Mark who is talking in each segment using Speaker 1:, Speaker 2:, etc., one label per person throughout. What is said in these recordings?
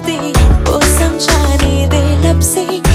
Speaker 1: आते वो समझाने दे लब से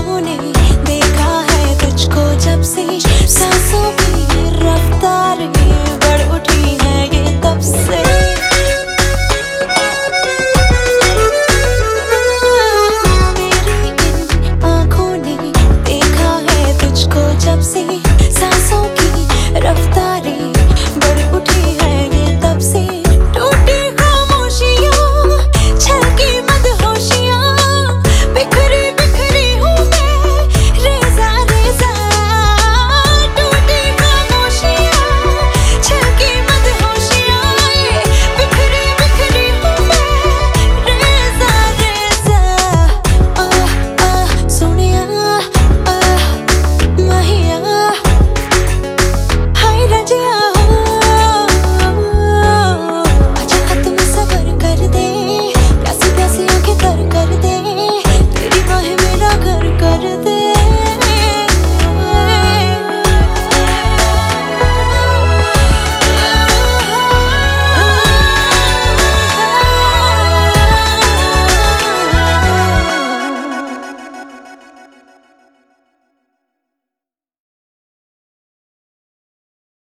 Speaker 1: आँखों ने देखा है तुझको जब से